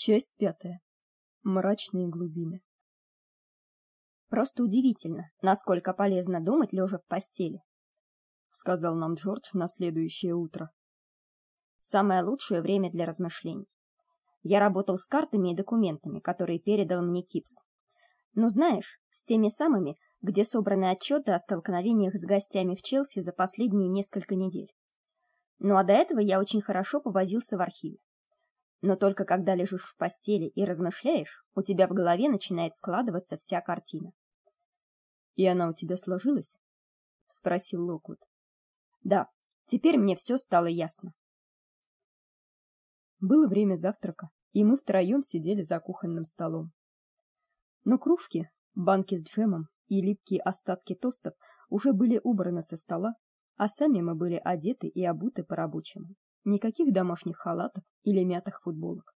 Часть пятая. Мрачные глубины. Просто удивительно, насколько полезно думать лежа в постели, сказал нам Джордж на следующее утро. Самое лучшее время для размышлений. Я работал с картами и документами, которые передал мне Кипс. Ну, знаешь, с теми самыми, где собраны отчеты о столкновениях с гостями в Челси за последние несколько недель. Ну а до этого я очень хорошо повозился в архиве. Но только когда лежишь в постели и размышляешь, у тебя в голове начинает складываться вся картина. И она у тебя сложилась? спросил Локвуд. Да, теперь мне все стало ясно. Было время завтрака, и мы втроем сидели за кухонным столом. Но кружки, банки с джемом и липкие остатки тостов уже были убраны со стола, а сами мы были одеты и обуты по-рабочему. Никаких домашних халатов или мятых футболок.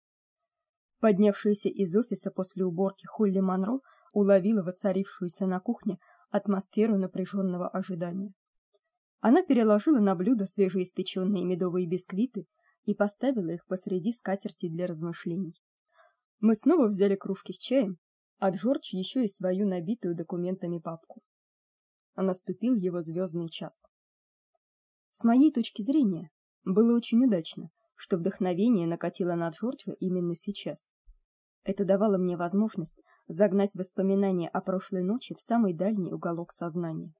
Поднявшаяся из офиса после уборки Холли Манро уловила воцарившуюся на кухне атмосферу напряженного ожидания. Она переложила на блюдо свежеиспеченные медовые бисквиты и поставила их посреди скатерти для размышлений. Мы снова взяли кружки с чаем, а Джордж еще и свою набитую документами папку. А наступил его звездный час. С моей точки зрения, было очень удачно, что вдохновение накатило на Джорджа именно сейчас. Это давало мне возможность загнать воспоминания о прошлой ночи в самый дальний уголок сознания.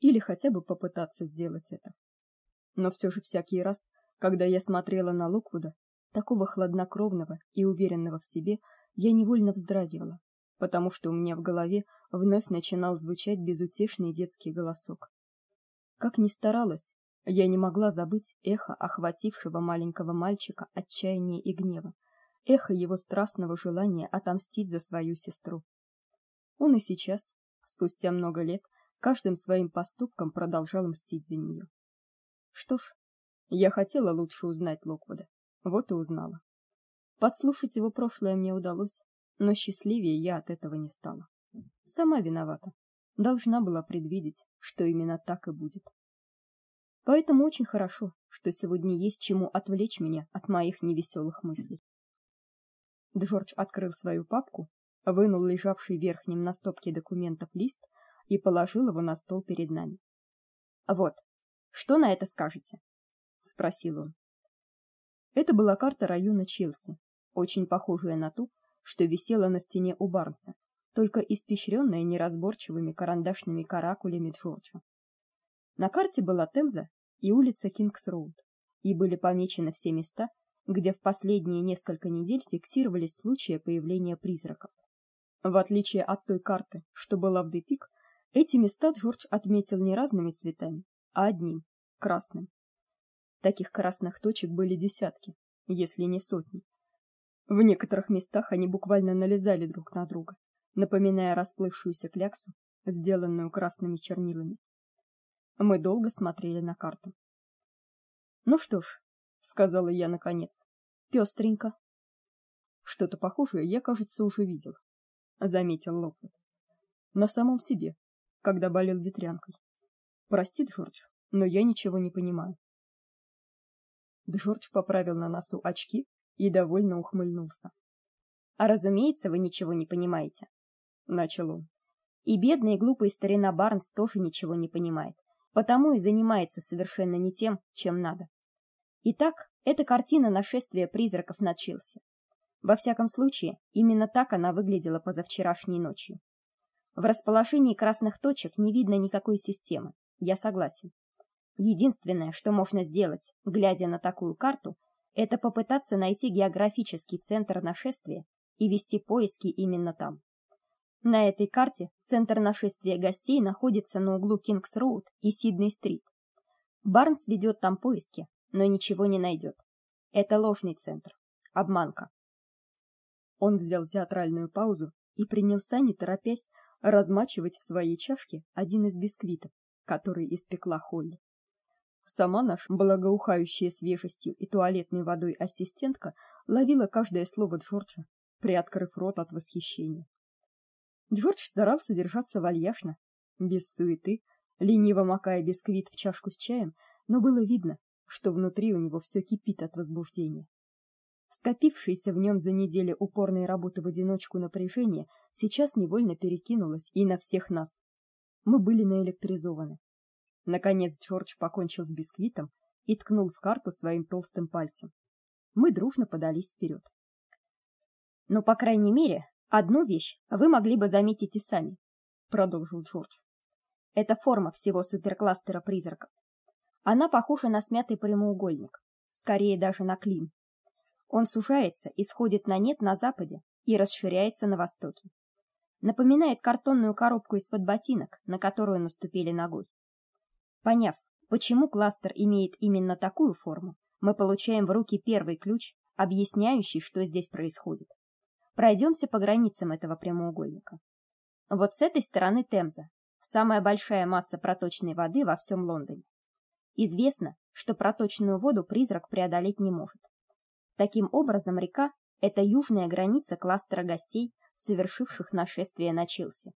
Или хотя бы попытаться сделать это. Но все же всякий раз, когда я смотрела на Луквуда, такого хладнокровного и уверенного в себе, я невольно вздрагивала, потому что у меня в голове вновь начинал звучать безутешный детский голосок. Как ни старалась, я не могла забыть эхо охватившего маленького мальчика отчаяния и гнева, эхо его страстного желания отомстить за свою сестру. Он и сейчас, спустя много лет, каждым своим поступком продолжал мстить за нее. Что ж, я хотела лучше узнать Локвуда. Вот и узнала. Подслушать его прошлое мне удалось, но счастливее я от этого не стала. Сама виновата. Должна была предвидеть, что именно так и будет. Поэтому очень хорошо, что сегодня есть чему отвлечь меня от моих невеселых мыслей. Джордж открыл свою папку, вынул лежавший верхним на стопке документов лист и положил его на стол перед нами. Вот. Что на это скажете? спросил он. Это была карта района Челси, очень похожая на ту, что висела на стене у Барнса, только испещренная неразборчивыми карандашными каракулями Джорджа. На карте была Темза и улица Кингс-роуд, и были помечены все места, где в последние несколько недель фиксировались случаи появления призраков. В отличие от той карты, что была в Депик, эти места Джордж отметил не разными цветами, а одним красным. Таких красных точек были десятки, если не сотни. В некоторых местах они буквально налезали друг на друга, напоминая расплывшуюся кляксу, сделанную красными чернилами. Мы долго смотрели на карту. Ну что ж, сказала я наконец. Пёстренько. Что-то похожее я, кажется, уже видел, заметил Локвуд. На самом себе, когда болел ветрянкой. Прости, Джордж, но я ничего не понимаю. Джордж поправил на носу очки и довольно ухмыльнулся. А разумеется, вы ничего не понимаете, начал он. И бедный и глупый старина Барнс тоже ничего не понимает потому и занимается совершенно не тем, чем надо. Итак, эта картина нашествия призраков на Челси. Во всяком случае, именно так она выглядела позавчерашней ночью. В расположении красных точек не видно никакой системы. Я согласен. Единственное, что можно сделать, глядя на такую карту, это попытаться найти географический центр нашествия и вести поиски именно там. На этой карте центр нашествия гостей находится на углу Кингс-роуд и Сидней-стрит. Барнс ведет там поиски, но ничего не найдет. Это ложный центр. Обманка. Он взял театральную паузу и принялся, не торопясь, размачивать в своей чашке один из бисквитов, который испекла Холли. Сама наша благоухающая свежестью и туалетной водой ассистентка ловила каждое слово Джорджа, приоткрыв рот от восхищения. Джордж старался держаться вальяжно, без суеты, лениво макая бисквит в чашку с чаем, но было видно, что внутри у него все кипит от возбуждения. Скопившееся в нем за неделю упорной работы в одиночку напряжение сейчас невольно перекинулось и на всех нас. Мы были наэлектризованы. Наконец Джордж покончил с бисквитом и ткнул в карту своим толстым пальцем. Мы дружно подались вперед. Но по крайней мере, одну вещь вы могли бы заметить и сами, продолжил Джордж. Это форма всего суперкластера призраков. Она похожа на смятый прямоугольник, скорее даже на клин. Он сужается и сходит на нет на западе и расширяется на востоке. Напоминает картонную коробку из-под ботинок, на которую наступили ногой. Поняв, почему кластер имеет именно такую форму, мы получаем в руки первый ключ, объясняющий, что здесь происходит. Пройдемся по границам этого прямоугольника. Вот с этой стороны Темза, самая большая масса проточной воды во всем Лондоне. Известно, что проточную воду призрак преодолеть не может. Таким образом, река это южная граница кластера гостей, совершивших нашествие на Челси.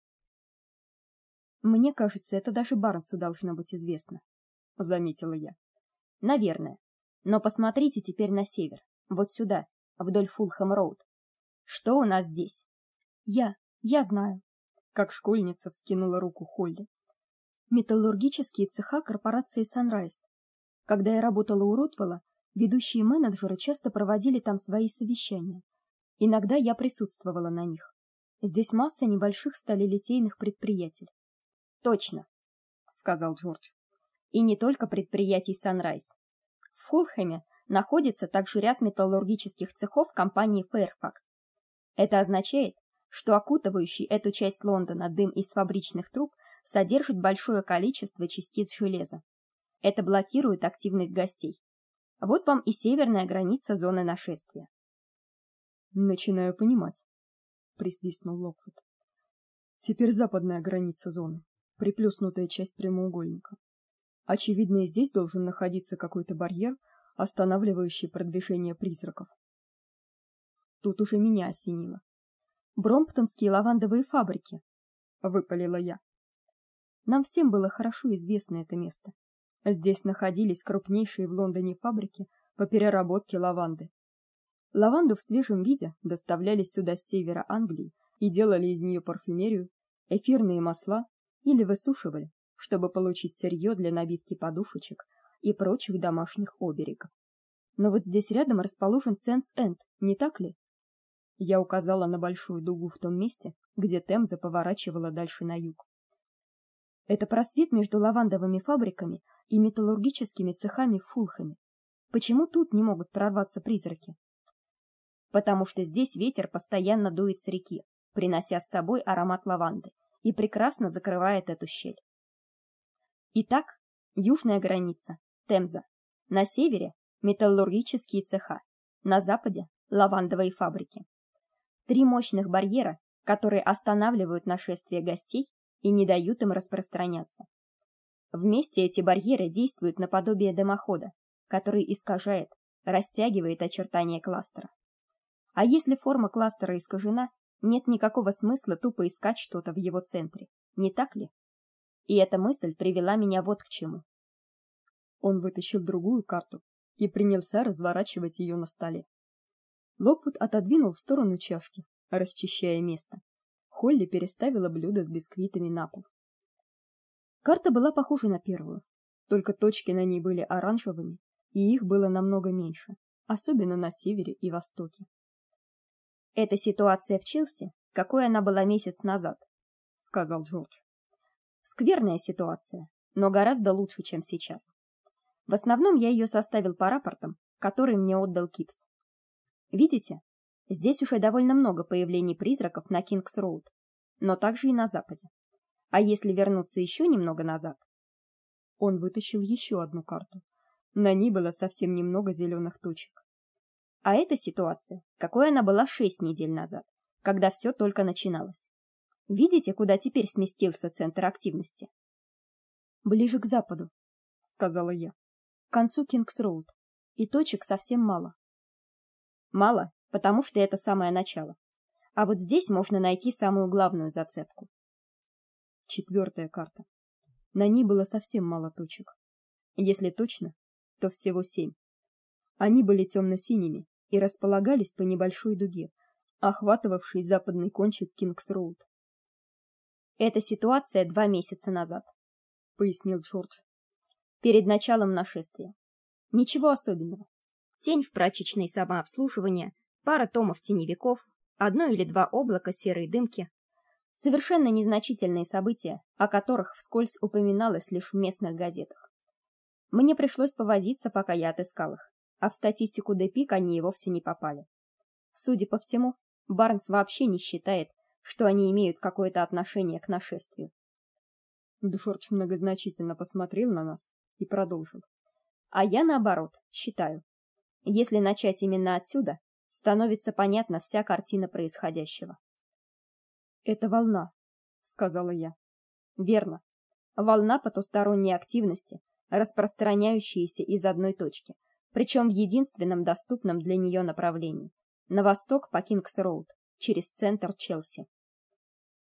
Мне кажется, это даже Барнсу должно быть известно, заметила я. Наверное. Но посмотрите теперь на север, вот сюда, вдоль Фулхэм-роуд. Что у нас здесь? Я, я знаю. Как школьница вскинула руку Холли. Металлургические цеха корпорации Sunrise. Когда я работала у Ротвелла, ведущие менеджеры часто проводили там свои совещания. Иногда я присутствовала на них. Здесь масса небольших сталелитейных предприятий. Точно, сказал Джордж. И не только предприятий Sunrise. В Фулхэме находится также ряд металлургических цехов компании Fairfax. Это означает, что окутывающий эту часть Лондона дым из фабричных труб содержит большое количество частиц железа. Это блокирует активность гостей. Вот вам и северная граница зоны нашествия. Начинаю понимать, присвистнул Локвуд. Теперь западная граница зоны, приплюснутая часть прямоугольника. Очевидно, и здесь должен находиться какой-то барьер, останавливающий продвижение призраков. Тут уже меня осенило. Бромптонские лавандовые фабрики, выпалила я. Нам всем было хорошо известно это место. Здесь находились крупнейшие в Лондоне фабрики по переработке лаванды. Лаванду в свежем виде доставляли сюда с севера Англии и делали из нее парфюмерию, эфирные масла или высушивали, чтобы получить сырье для набивки подушечек и прочих домашних оберегов. Но вот здесь рядом расположен Сенс-Энд, не так ли? Я указала на большую дугу в том месте, где Темза поворачивала дальше на юг. Это просвет между лавандовыми фабриками и металлургическими цехами в Фулхэме. Почему тут не могут прорваться призраки? Потому что здесь ветер постоянно дует с реки, принося с собой аромат лаванды, и прекрасно закрывает эту щель. Итак, южная граница Темза. На севере металлургические цеха, на западе лавандовые фабрики. Три мощных барьера, которые останавливают нашествие гостей и не дают им распространяться. Вместе эти барьеры действуют наподобие дымохода, который искажает, растягивает очертания кластера. А если форма кластера искажена, нет никакого смысла тупо искать что-то в его центре, не так ли? И эта мысль привела меня вот к чему. Он вытащил другую карту и принялся разворачивать ее на столе. Локвуд отодвинул в сторону чашки, расчищая место. Холли переставила блюдо с бисквитами на пол. Карта была похожа на первую, только точки на ней были оранжевыми, и их было намного меньше, особенно на севере и востоке. Эта ситуация в Челси, какой она была месяц назад, сказал Джордж. Скверная ситуация, но гораздо лучше, чем сейчас. В основном я ее составил по рапортам, которые мне отдал Кипс. Видите? Здесь уже довольно много появлений призраков на Кингс-роуд, но также и на западе. А если вернуться еще немного назад? Он вытащил еще одну карту. На ней было совсем немного зеленых точек. А эта ситуация, какой она была шесть недель назад, когда все только начиналось. Видите, куда теперь сместился центр активности? Ближе к западу, сказала я. К концу Кингс-роуд. И точек совсем мало. Мало, потому что это самое начало. А вот здесь можно найти самую главную зацепку. Четвертая карта. На ней было совсем мало точек. Если точно, то всего семь. Они были темно синими и располагались по небольшой дуге, охватывавшей западный кончик Кингс-роуд. Это ситуация два месяца назад, пояснил Джордж. Перед началом нашествия. Ничего особенного. Тень в прачечной самообслуживания, пара томов теневиков, одно или два облака серой дымки. Совершенно незначительные события, о которых вскользь упоминалось лишь в местных газетах. Мне пришлось повозиться, пока я отыскал их, а в статистику Депик они и вовсе не попали. Судя по всему, Барнс вообще не считает, что они имеют какое-то отношение к нашествию. Душорч многозначительно посмотрел на нас и продолжил. А я наоборот, считаю. Если начать именно отсюда, становится понятна вся картина происходящего. Это волна, сказала я. Верно. Волна потусторонней активности, распространяющаяся из одной точки, причем в единственном доступном для нее направлении на восток по Кингс-роуд, через центр Челси.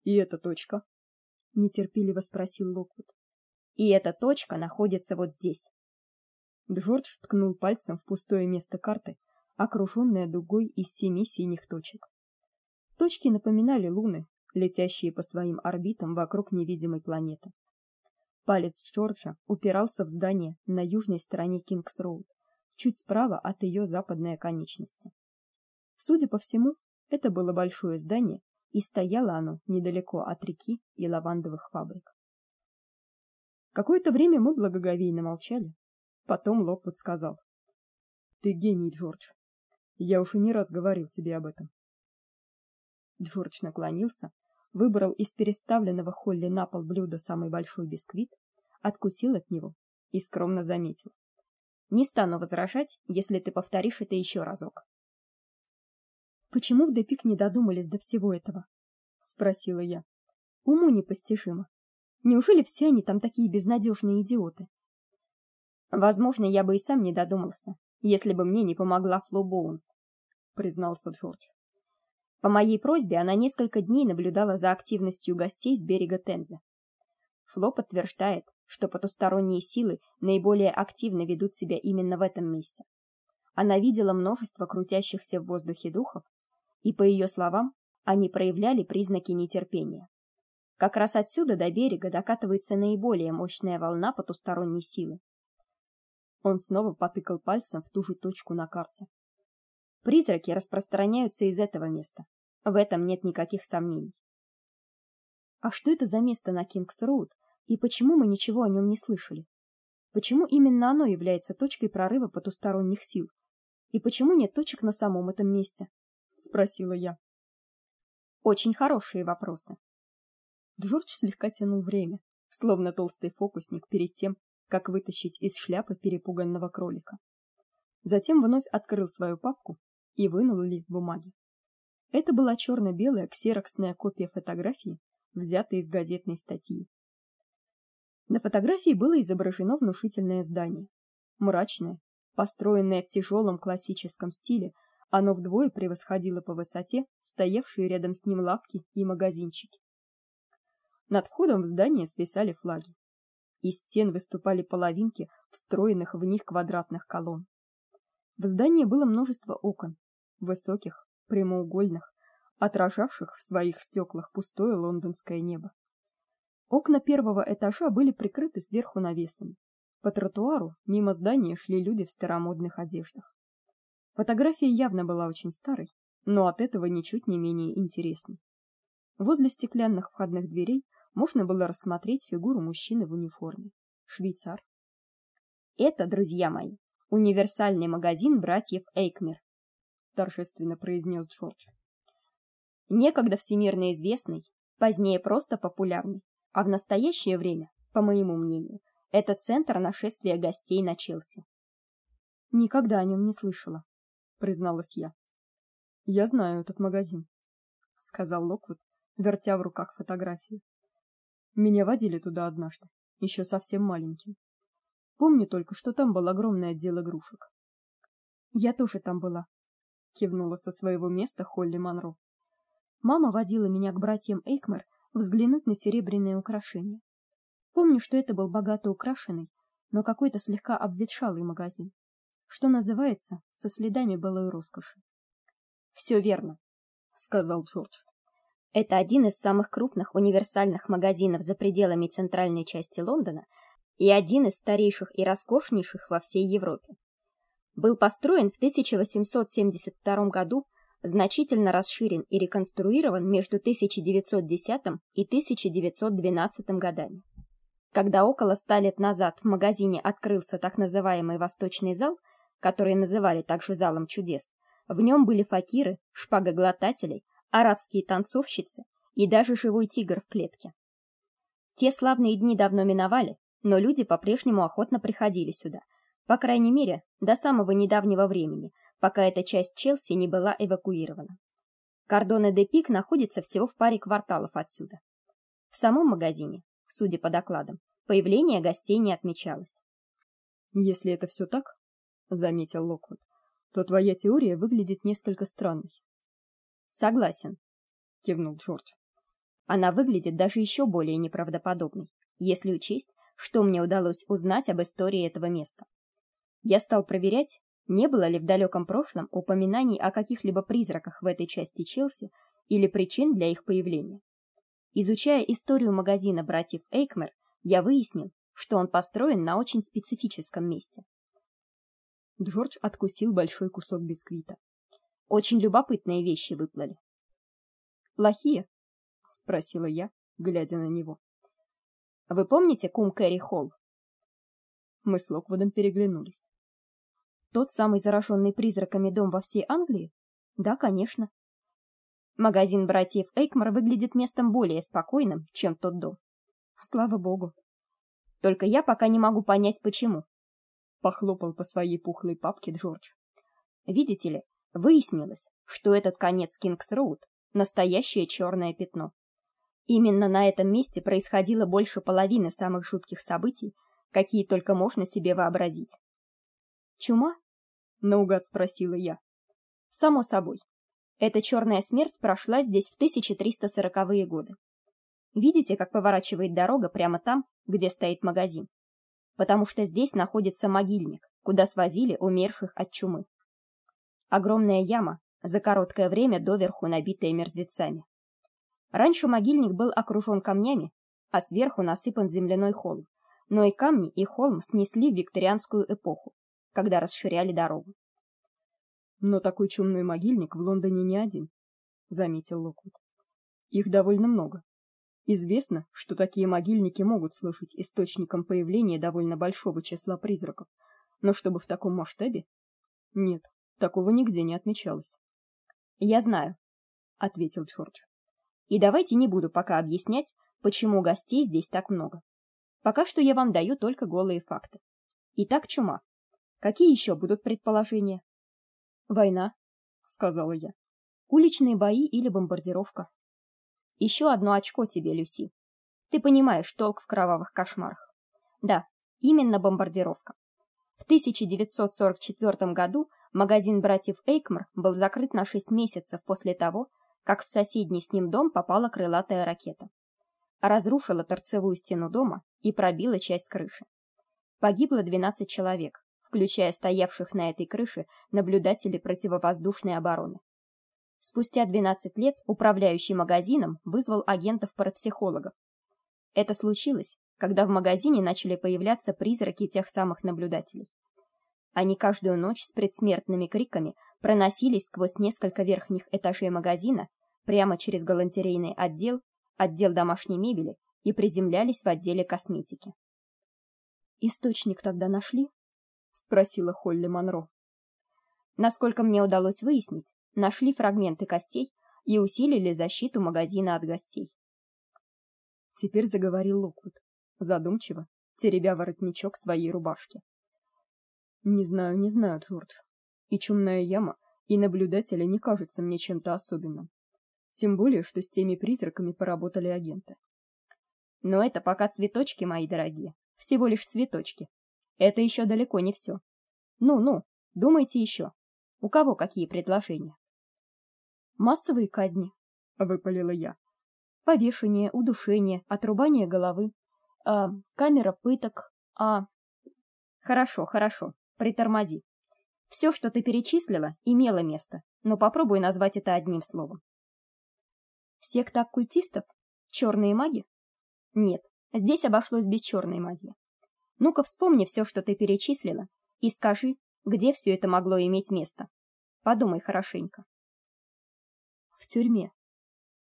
И эта точка? нетерпеливо спросил Локвуд. И эта точка находится вот здесь. Джордж ткнул пальцем в пустое место карты, окружённое дугой из семи синих точек. Точки напоминали луны, летящие по своим орбитам вокруг невидимой планеты. Палец Джорджа упирался в здание на южной стороне Кингс-роуд, чуть справа от её западной оконечности. Судя по всему, это было большое здание, и стояло оно недалеко от реки и лавандовых фабрик. Какое-то время мы благоговейно молчали. Потом Локвуд сказал: "Ты гений, Джордж. Я уже не раз говорил тебе об этом". Джордж наклонился, выбрал из переставленного Холли на пол блюда самый большой бисквит, откусил от него и скромно заметил: "Не стану возражать, если ты повторишь это еще разок". Почему в Депик не додумались до всего этого? спросила я. Уму непостижимо. Неужели все они там такие безнадежные идиоты? Возможно, я бы и сам не додумался, если бы мне не помогла Фло Боунс, признался Джордж. По моей просьбе она несколько дней наблюдала за активностью гостей с берега Темзы. Фло подтверждает, что потусторонние силы наиболее активно ведут себя именно в этом месте. Она видела множество крутящихся в воздухе духов, и по ее словам, они проявляли признаки нетерпения. Как раз отсюда до берега докатывается наиболее мощная волна потусторонней силы. Он снова потыкал пальцем в ту же точку на карте. Призраки распространяются из этого места. В этом нет никаких сомнений. А что это за место на Кингс-роуд и почему мы ничего о нем не слышали? Почему именно оно является точкой прорыва потусторонних сил? И почему нет точек на самом этом месте? спросила я. Очень хорошие вопросы. Джордж слегка тянул время, словно толстый фокусник перед тем, как вытащить из шляпы перепуганного кролика. Затем вновь открыл свою папку и вынул лист бумаги. Это была черно белая ксероксная копия фотографии, взятая из газетной статьи. На фотографии было изображено внушительное здание, мрачное, построенное в тяжелом классическом стиле оно вдвое превосходило по высоте стоявшие рядом с ним лавки и магазинчики. Над входом в здание свисали флаги. Из стен выступали половинки встроенных в них квадратных колонн. В здании было множество окон, высоких, прямоугольных, отражавших в своих стеклах пустое лондонское небо. Окна первого этажа были прикрыты сверху навесами. По тротуару мимо здания шли люди в старомодных одеждах. Фотография явно была очень старой, но от этого ничуть не менее интересной. Возле стеклянных входных дверей можно было рассмотреть фигуру мужчины в униформе. Швейцар. Это, друзья мои, универсальный магазин братьев Эйкмер, торжественно произнес Джордж. Некогда всемирно известный, позднее просто популярный, а в настоящее время, по моему мнению, это центр нашествия гостей на Челси. Никогда о нем не слышала, призналась я. Я знаю этот магазин, сказал Локвуд, вертя в руках фотографию. Меня водили туда однажды, еще совсем маленьким. Помню только, что там был огромный отдел игрушек. Я тоже там была, кивнула со своего места Холли Манро. Мама водила меня к братьям Эйкмер взглянуть на серебряные украшения. Помню, что это был богато украшенный, но какой-то слегка обветшалый магазин что называется, со следами былой роскоши. «Все верно, сказал Джордж. Это один из самых крупных универсальных магазинов за пределами центральной части Лондона и один из старейших и роскошнейших во всей Европе. Был построен в 1872 году, значительно расширен и реконструирован между 1910 и 1912 годами. Когда около ста лет назад в магазине открылся так называемый Восточный зал, который называли также залом чудес, в нем были факиры, шпагоглотатели, арабские танцовщицы и даже живой тигр в клетке. Те славные дни давно миновали, но люди по-прежнему охотно приходили сюда, по крайней мере, до самого недавнего времени, пока эта часть Челси не была эвакуирована. Кордоне де Пик находится всего в паре кварталов отсюда. В самом магазине, судя по докладам, появление гостей не отмечалось. Если это все так, заметил Локвуд, то твоя теория выглядит несколько странной. Согласен, кивнул Джордж. Она выглядит даже еще более неправдоподобной, если учесть, что мне удалось узнать об истории этого места. Я стал проверять, не было ли в далеком прошлом упоминаний о каких-либо призраках в этой части Челси или причин для их появления. Изучая историю магазина братьев Эйкмер, я выяснил, что он построен на очень специфическом месте. Джордж откусил большой кусок бисквита. Очень любопытные вещи выплыли. Плохие? спросила я, глядя на него. Вы помните Кум Кэрри Холл? Мы с Локвудом переглянулись. Тот самый зараженный призраками дом во всей Англии? Да, конечно. Магазин братьев Эйкмар выглядит местом более спокойным, чем тот дом. Слава богу. Только я пока не могу понять почему. Похлопал по своей пухлой папке Джордж. Видите ли, выяснилось, что этот конец Кингс-роуд настоящее черное пятно. Именно на этом месте происходило больше половины самых жутких событий, какие только можно себе вообразить. Чума? наугад спросила я. Само собой. Эта черная смерть прошла здесь в 1340-е годы. Видите, как поворачивает дорога прямо там, где стоит магазин? Потому что здесь находится могильник, куда свозили умерших от чумы. Огромная яма, за короткое время доверху набитая мертвецами. Раньше могильник был окружен камнями, а сверху насыпан земляной холм. Но и камни, и холм снесли в викторианскую эпоху когда расширяли дорогу. Но такой чумной могильник в Лондоне не один, заметил Локвуд. Их довольно много. Известно, что такие могильники могут служить источником появления довольно большого числа призраков, но чтобы в таком масштабе? Нет, такого нигде не отмечалось. Я знаю, ответил Джордж. И давайте не буду пока объяснять, почему гостей здесь так много. Пока что я вам даю только голые факты. Итак, чума. Какие еще будут предположения? Война, сказала я. Уличные бои или бомбардировка. Еще одно очко тебе, Люси. Ты понимаешь толк в кровавых кошмарах. Да, именно бомбардировка. В 1944 году магазин братьев Эйкмар был закрыт на 6 месяцев после того, как в соседний с ним дом попала крылатая ракета. Разрушила торцевую стену дома и пробила часть крыши. Погибло 12 человек, включая стоявших на этой крыше наблюдателей противовоздушной обороны. Спустя 12 лет управляющий магазином вызвал агентов-парапсихологов. Это случилось, когда в магазине начали появляться призраки тех самых наблюдателей. Они каждую ночь с предсмертными криками проносились сквозь несколько верхних этажей магазина прямо через галантерейный отдел, отдел домашней мебели и приземлялись в отделе косметики. Источник тогда нашли? спросила Холли Монро. Насколько мне удалось выяснить, нашли фрагменты костей и усилили защиту магазина от гостей. Теперь заговорил Локвуд, задумчиво, теребя воротничок своей рубашки. Не знаю, не знаю, Джордж. И чумная яма, и наблюдатели не кажутся мне чем-то особенным. Тем более, что с теми призраками поработали агенты. Но это пока цветочки, мои дорогие, всего лишь цветочки. Это еще далеко не все. Ну-ну, думайте еще. У кого какие предложения? Массовые казни, выпалила я. Повешение, удушение, отрубание головы, а камера пыток, а Хорошо, хорошо. Притормози. Все, что ты перечислила, имело место, но попробуй назвать это одним словом. Секта оккультистов? Черные маги? Нет, здесь обошлось без черной магии. Ну-ка вспомни все, что ты перечислила, и скажи, где все это могло иметь место. Подумай хорошенько. В тюрьме,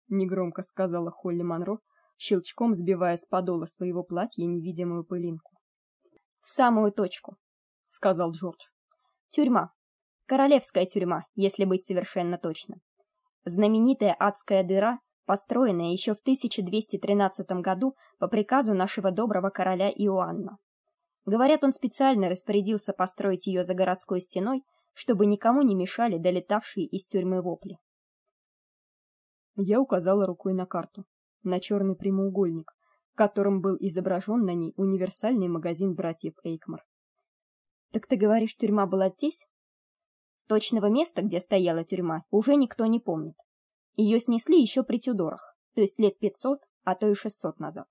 негромко сказала Холли Манро, щелчком сбивая с подола своего платья невидимую пылинку. В самую точку, сказал Джордж. Тюрьма. Королевская тюрьма, если быть совершенно точным. Знаменитая адская дыра, построенная еще в 1213 году по приказу нашего доброго короля Иоанна. Говорят, он специально распорядился построить ее за городской стеной, чтобы никому не мешали долетавшие из тюрьмы вопли. Я указала рукой на карту, на черный прямоугольник, которым был изображен на ней универсальный магазин братьев Эйкмар. Так ты говоришь, тюрьма была здесь? Точного места, где стояла тюрьма, уже никто не помнит. Ее снесли еще при Тюдорах, то есть лет 500, а то и 600 назад.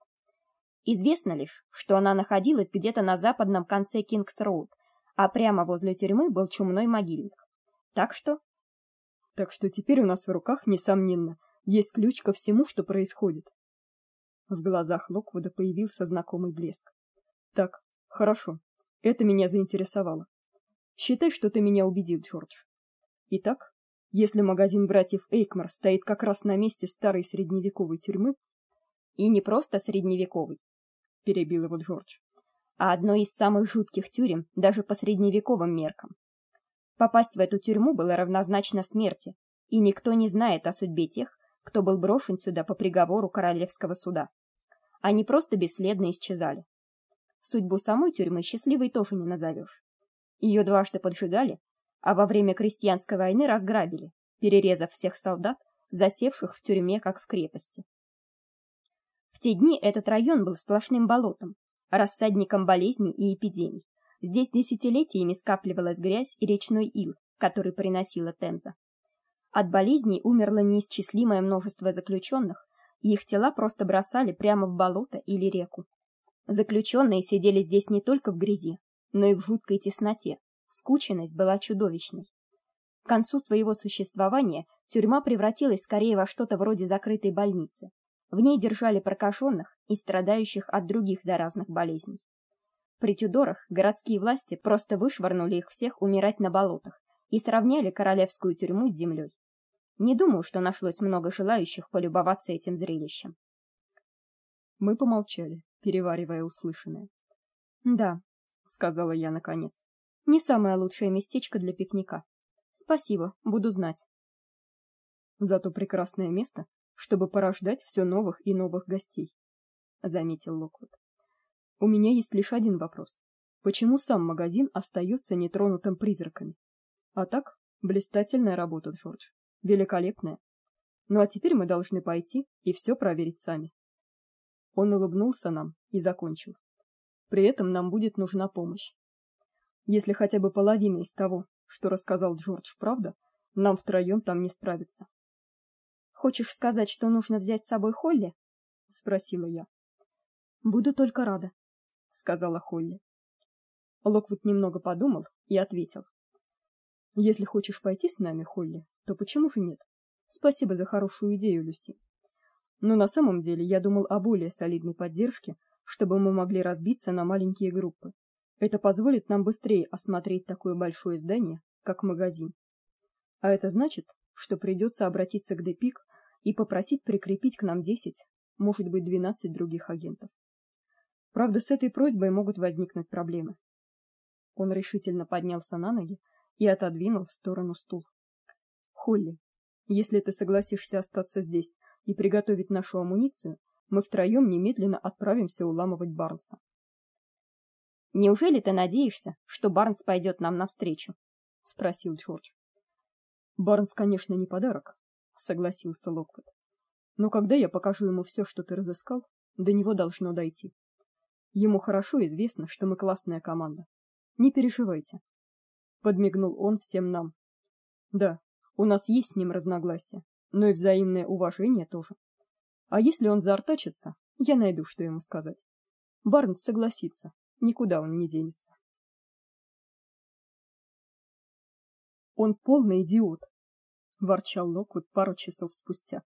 Известно лишь, что она находилась где-то на западном конце Кингс-роуд, а прямо возле тюрьмы был чумной могильник. Так что Так что теперь у нас в руках несомненно есть ключ ко всему, что происходит. В глазах Локвуда появился знакомый блеск. Так, хорошо. Это меня заинтересовало. Считай, что ты меня убедил, Джордж. Итак, если магазин братьев Эйкмар стоит как раз на месте старой средневековой тюрьмы, и не просто средневековой, перебил его Джордж, а одной из самых жутких тюрем даже по средневековым меркам. Попасть в эту тюрьму было равнозначно смерти, и никто не знает о судьбе тех, кто был брошен сюда по приговору королевского суда. Они просто бесследно исчезали. Судьбу самой тюрьмы счастливой тоже не назовешь. Ее дважды поджигали, а во время крестьянской войны разграбили, перерезав всех солдат, засевших в тюрьме как в крепости. В те дни этот район был сплошным болотом, рассадником болезней и эпидемий. Здесь десятилетиями скапливалась грязь и речной ил, который приносила Темза. От болезней умерло неисчислимое множество заключенных, их тела просто бросали прямо в болото или реку. Заключенные сидели здесь не только в грязи, но и в жуткой тесноте. Скученность была чудовищной. К концу своего существования тюрьма превратилась скорее во что-то вроде закрытой больницы. В ней держали прокаженных и страдающих от других заразных болезней. При Тюдорах городские власти просто вышвырнули их всех умирать на болотах и сравняли королевскую тюрьму с землей. Не думаю, что нашлось много желающих полюбоваться этим зрелищем. Мы помолчали переваривая услышанное. "Да", сказала я наконец. "Не самое лучшее местечко для пикника. Спасибо, буду знать". Зато прекрасное место, чтобы порождать все новых и новых гостей, заметил Локвуд. У меня есть лишь один вопрос. Почему сам магазин остается нетронутым призраками? А так, блистательная работа, Джордж. Великолепная. Ну а теперь мы должны пойти и все проверить сами. Он улыбнулся нам и закончил. При этом нам будет нужна помощь. Если хотя бы половина из того, что рассказал Джордж, правда, нам втроем там не справиться. Хочешь сказать, что нужно взять с собой Холли? спросила я. Буду только рада, сказала Холли. Локвуд немного подумал и ответил: Если хочешь пойти с нами, Холли, то почему же нет? Спасибо за хорошую идею, Люси. Но на самом деле я думал о более солидной поддержке, чтобы мы могли разбиться на маленькие группы. Это позволит нам быстрее осмотреть такое большое здание, как магазин. А это значит, что придется обратиться к Депик и попросить прикрепить к нам 10, может быть, 12 других агентов. Правда, с этой просьбой могут возникнуть проблемы. Он решительно поднялся на ноги и отодвинул в сторону стул. Холли, если ты согласишься остаться здесь и приготовить нашу амуницию, мы втроем немедленно отправимся уламывать Барнса. Неужели ты надеешься, что Барнс пойдет нам навстречу? спросил Джордж. Барнс, конечно, не подарок, согласился Локвуд. Но когда я покажу ему все, что ты разыскал, до него должно дойти. Ему хорошо известно, что мы классная команда. Не переживайте. Подмигнул он всем нам. Да, у нас есть с ним разногласия, но и взаимное уважение тоже. А если он заортачится, я найду, что ему сказать. Барнс согласится, никуда он не денется. Он полный идиот, ворчал Локвуд пару часов спустя.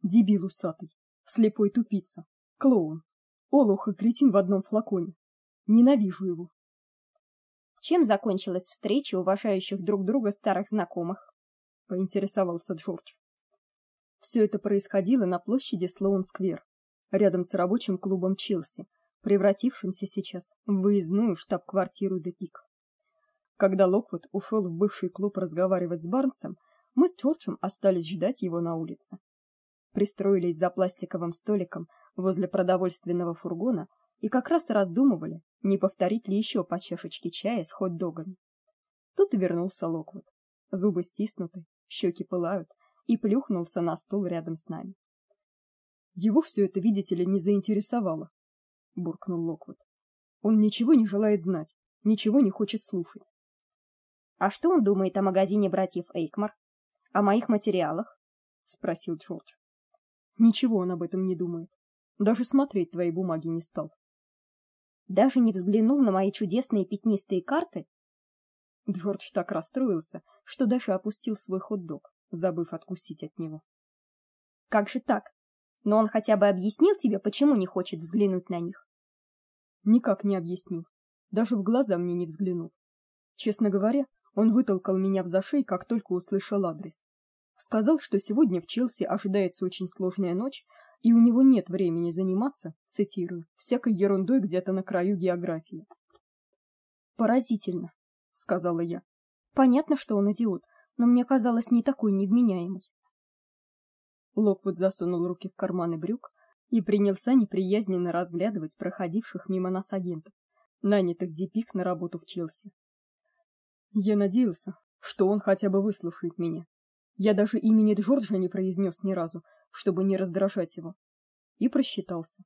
Дебил усатый, слепой тупица, клоун, олух и кретин в одном флаконе. Ненавижу его. Чем закончилась встреча уважающих друг друга старых знакомых? Поинтересовался Джордж. Все это происходило на площади Слоун-сквер, рядом с рабочим клубом Челси, превратившимся сейчас в выездную штаб-квартиру Депик. Когда Локвуд ушел в бывший клуб разговаривать с Барнсом, мы с Джорджем остались ждать его на улице. Пристроились за пластиковым столиком возле продовольственного фургона и как раз раздумывали, не повторить ли еще по чашечке чая с хот-догами. Тут вернулся Локвуд. Зубы стиснуты, щеки пылают, и плюхнулся на стул рядом с нами. Его все это, видите ли, не заинтересовало, буркнул Локвуд. Он ничего не желает знать, ничего не хочет слушать. А что он думает о магазине братьев Эйкмар? О моих материалах? спросил Джордж. Ничего он об этом не думает. Даже смотреть твои бумаги не стал. Даже не взглянул на мои чудесные пятнистые карты? Джордж так расстроился, что даже опустил свой хот-дог, забыв откусить от него. Как же так? Но он хотя бы объяснил тебе, почему не хочет взглянуть на них? Никак не объяснил. Даже в глаза мне не взглянул. Честно говоря, он вытолкал меня в зашей, как только услышал адрес. Сказал, что сегодня в Челси ожидается очень сложная ночь, и у него нет времени заниматься, цитирую, всякой ерундой где-то на краю географии. Поразительно, сказала я. Понятно, что он идиот, но мне казалось, не такой невменяемый. Локвуд засунул руки в карманы брюк и принялся неприязненно разглядывать проходивших мимо нас агентов, нанятых Дипик на работу в Челси. Я надеялся, что он хотя бы выслушает меня. Я даже имени Джорджа не произнес ни разу, чтобы не раздражать его. И просчитался.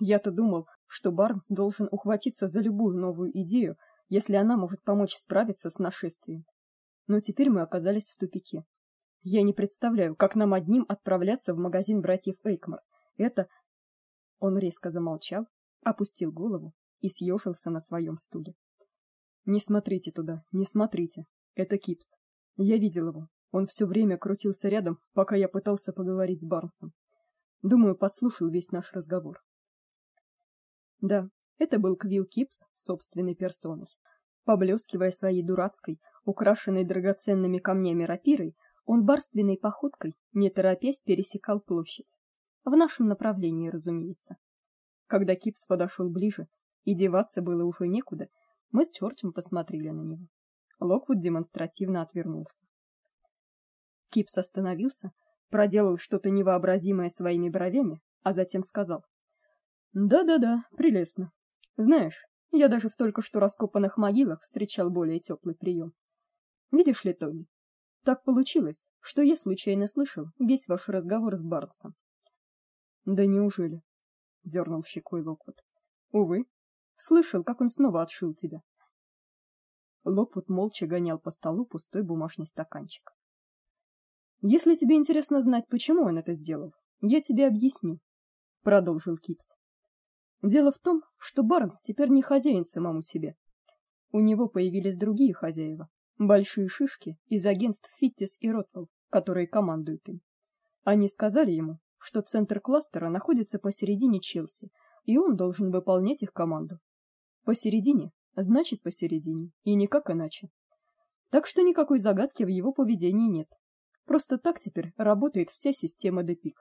Я-то думал, что Барнс должен ухватиться за любую новую идею, если она может помочь справиться с нашествием. Но теперь мы оказались в тупике. Я не представляю, как нам одним отправляться в магазин братьев Эйкмар. Это Он резко замолчал, опустил голову и съежился на своем стуле. Не смотрите туда, не смотрите. Это Кипс. Я видел его. Он все время крутился рядом, пока я пытался поговорить с Барнсом. Думаю, подслушал весь наш разговор. Да, это был Квилл Кипс собственной персоной. Поблескивая своей дурацкой, украшенной драгоценными камнями рапирой, он барственной походкой, не торопясь, пересекал площадь. В нашем направлении, разумеется. Когда Кипс подошел ближе, и деваться было уже некуда, мы с Чёрчем посмотрели на него. Локвуд демонстративно отвернулся. Кипс остановился, проделал что-то невообразимое своими бровями, а затем сказал: "Да-да-да, прелестно. Знаешь, я даже в только что раскопанных могилах встречал более теплый прием. Видишь ли, Тони, так получилось, что я случайно слышал весь ваш разговор с Бартсом. Да неужели? дернул щекой Локвуд. Увы, Слышал, как он снова отшил тебя. Локвуд молча гонял по столу пустой бумажный стаканчик. Если тебе интересно знать, почему он это сделал, я тебе объясню, продолжил Кипс. Дело в том, что Барнс теперь не хозяин самому себе. У него появились другие хозяева, большие шишки из агентств Фиттис и Ротвелл, которые командуют им. Они сказали ему, что центр кластера находится посередине Челси, и он должен выполнять их команду. Посередине, значит посередине, и никак иначе. Так что никакой загадки в его поведении нет. Просто так теперь работает вся система Депик.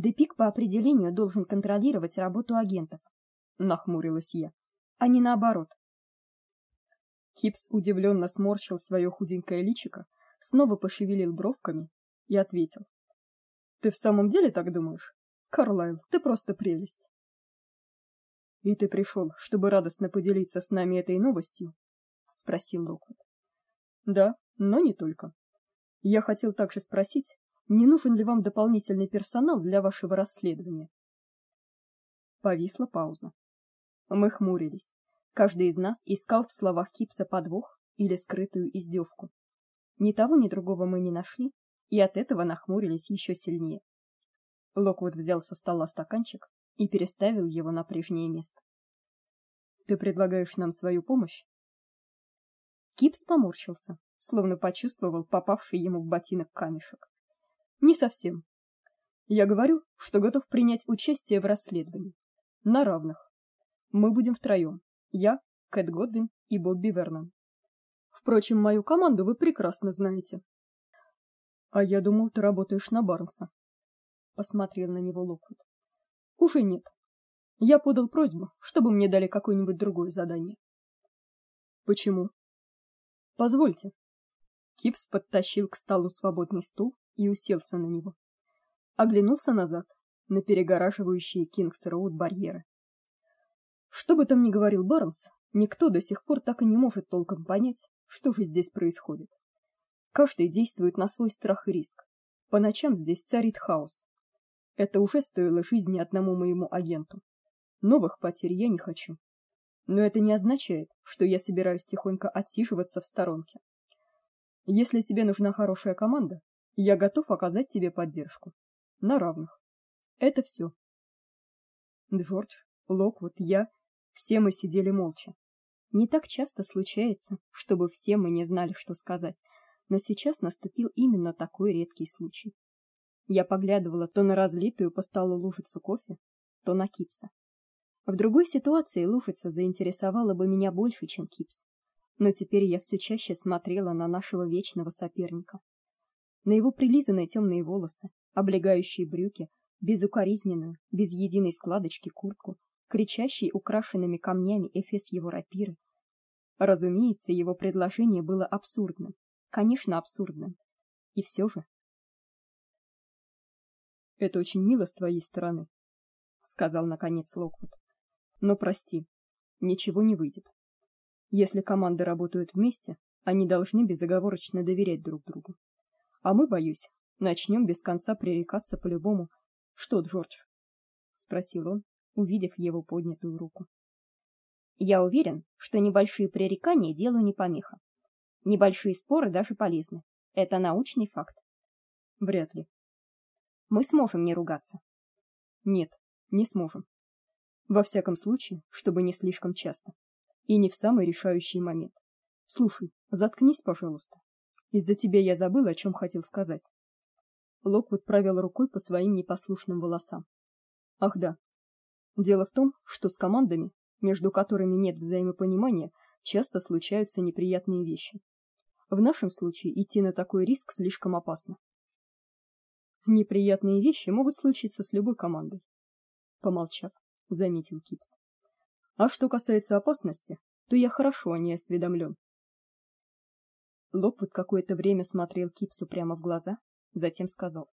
Депик по определению должен контролировать работу агентов, нахмурилась я, а не наоборот. Кипс удивленно сморщил свое худенькое личико, снова пошевелил бровками и ответил: Ты в самом деле так думаешь? Карлайл, ты просто прелесть. И ты пришел, чтобы радостно поделиться с нами этой новостью? спросил Локвуд. Да, но не только. Я хотел также спросить, не нужен ли вам дополнительный персонал для вашего расследования? Повисла пауза. Мы хмурились. Каждый из нас искал в словах Кипса подвох или скрытую издевку. Ни того, ни другого мы не нашли, и от этого нахмурились еще сильнее. Локвуд взял со стола стаканчик и переставил его на прежнее место. Ты предлагаешь нам свою помощь? Кипс поморщился, словно почувствовал попавший ему в ботинок камешек. Не совсем. Я говорю, что готов принять участие в расследовании на равных. Мы будем втроем. Я, Кэт Годвин и Бобби Вернон. Впрочем, мою команду вы прекрасно знаете. А я думал, ты работаешь на Барнса. Посмотрел на него Локвуд. Уже нет. Я подал просьбу, чтобы мне дали какое-нибудь другое задание. Почему? Позвольте. Кипс подтащил к столу свободный стул и уселся на него. Оглянулся назад, на перегораживающие Кингс-роуд барьеры. Что бы там ни говорил Барнс, никто до сих пор так и не может толком понять, что же здесь происходит. Каждый действует на свой страх и риск. По ночам здесь царит хаос. Это уже стоило жизни одному моему агенту. Новых потерь я не хочу. Но это не означает, что я собираюсь тихонько отсиживаться в сторонке. Если тебе нужна хорошая команда, я готов оказать тебе поддержку на равных. Это все. Джордж, Локвуд, я все мы сидели молча. Не так часто случается, чтобы все мы не знали, что сказать, но сейчас наступил именно такой редкий случай. Я поглядывала то на разлитую по столу лужицу кофе, то на Кипса. В другой ситуации лужица заинтересовала бы меня больше, чем Кипс но теперь я все чаще смотрела на нашего вечного соперника. На его прилизанные темные волосы, облегающие брюки, безукоризненную, без единой складочки куртку, кричащий украшенными камнями эфес его рапиры. Разумеется, его предложение было абсурдным. Конечно, абсурдным. И все же Это очень мило с твоей стороны, сказал наконец Локвуд. Но прости, ничего не выйдет. Если команды работают вместе, они должны безоговорочно доверять друг другу. А мы, боюсь, начнем без конца пререкаться по-любому. Что, Джордж? спросил он, увидев его поднятую руку. Я уверен, что небольшие пререкания делу не помеха. Небольшие споры даже полезны. Это научный факт. Вряд ли. Мы сможем не ругаться. Нет, не сможем. Во всяком случае, чтобы не слишком часто. И не в самый решающий момент. Слушай, заткнись, пожалуйста. Из-за тебя я забыл, о чем хотел сказать. Локвуд провел рукой по своим непослушным волосам. Ах да. Дело в том, что с командами, между которыми нет взаимопонимания, часто случаются неприятные вещи. В нашем случае идти на такой риск слишком опасно. Неприятные вещи могут случиться с любой командой, помолчав, заметил Кипс. А что касается опасности, то я хорошо о ней осведомлен. Локвуд какое-то время смотрел Кипсу прямо в глаза, затем сказал: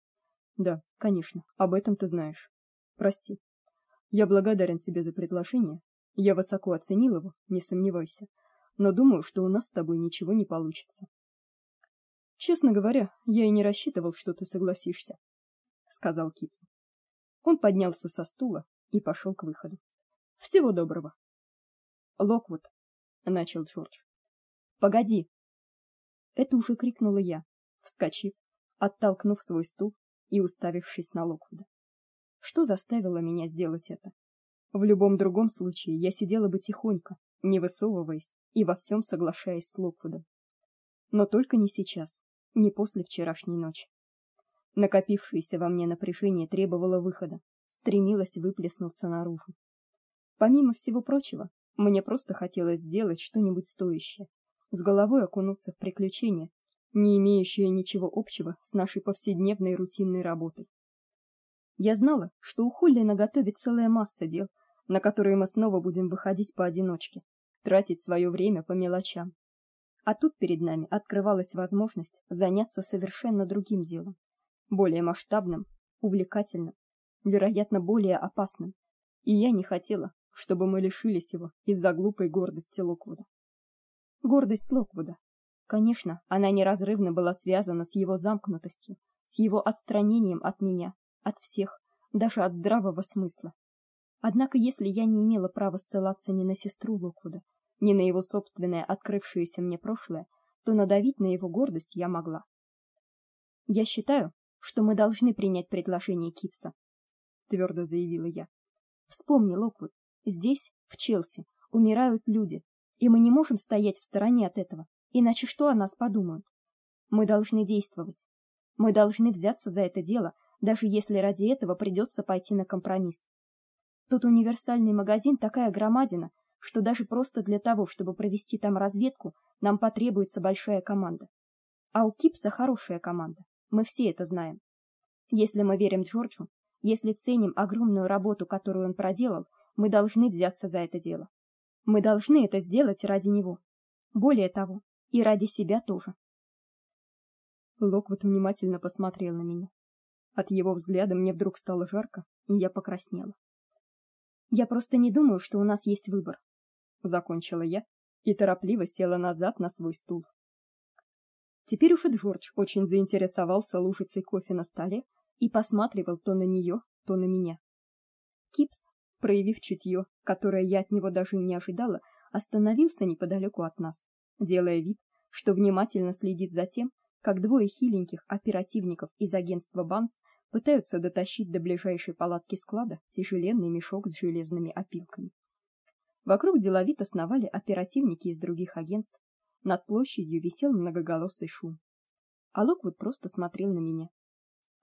"Да, конечно, об этом ты знаешь. Прости. Я благодарен тебе за предложение. Я высоко оценил его, не сомневайся, но думаю, что у нас с тобой ничего не получится". Честно говоря, я и не рассчитывал, что ты согласишься, сказал Кипс. Он поднялся со стула и пошел к выходу. Всего доброго. Локвуд, начал Джордж. Погоди. Это уже крикнула я, вскочив, оттолкнув свой стул и уставившись на Локвуда. Что заставило меня сделать это? В любом другом случае я сидела бы тихонько, не высовываясь и во всем соглашаясь с Локвудом. Но только не сейчас, не после вчерашней ночи. Накопившееся во мне напряжение требовало выхода, стремилось выплеснуться наружу. Помимо всего прочего, мне просто хотелось сделать что-нибудь стоящее, с головой окунуться в приключения, не имеющие ничего общего с нашей повседневной рутинной работой. Я знала, что у Холли наготове целая масса дел, на которые мы снова будем выходить поодиночке, тратить свое время по мелочам. А тут перед нами открывалась возможность заняться совершенно другим делом, более масштабным, увлекательным, вероятно, более опасным. И я не хотела, чтобы мы лишились его из-за глупой гордости Локвуда. Гордость Локвуда. Конечно, она неразрывно была связана с его замкнутостью, с его отстранением от меня, от всех, даже от здравого смысла. Однако, если я не имела права ссылаться ни на сестру Локвуда, ни на его собственное открывшееся мне прошлое, то надавить на его гордость я могла. Я считаю, что мы должны принять предложение Кипса, твердо заявила я. Вспомни, Локвуд, Здесь, в Челси, умирают люди, и мы не можем стоять в стороне от этого, Иначе что о нас подумают? Мы должны действовать. Мы должны взяться за это дело, даже если ради этого придется пойти на компромисс. Тут универсальный магазин такая громадина, что даже просто для того, чтобы провести там разведку, нам потребуется большая команда. А у Кипса хорошая команда. Мы все это знаем. Если мы верим Джорджу, если ценим огромную работу, которую он проделал, мы должны взяться за это дело. Мы должны это сделать ради него. Более того, и ради себя тоже. Локвуд внимательно посмотрел на меня. От его взгляда мне вдруг стало жарко, и я покраснела. Я просто не думаю, что у нас есть выбор, закончила я и торопливо села назад на свой стул. Теперь уж и Джордж очень заинтересовался лужицей кофе на столе и посматривал то на нее, то на меня. Кипс, проявив чутье, которое я от него даже не ожидала, остановился неподалеку от нас, делая вид, что внимательно следит за тем, как двое хиленьких оперативников из агентства Банс пытаются дотащить до ближайшей палатки склада тяжеленный мешок с железными опилками. Вокруг деловито сновали оперативники из других агентств. Над площадью висел многоголосый шум. А Локвуд просто смотрел на меня,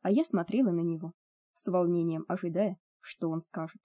а я смотрела на него, с волнением ожидая, что он скажет.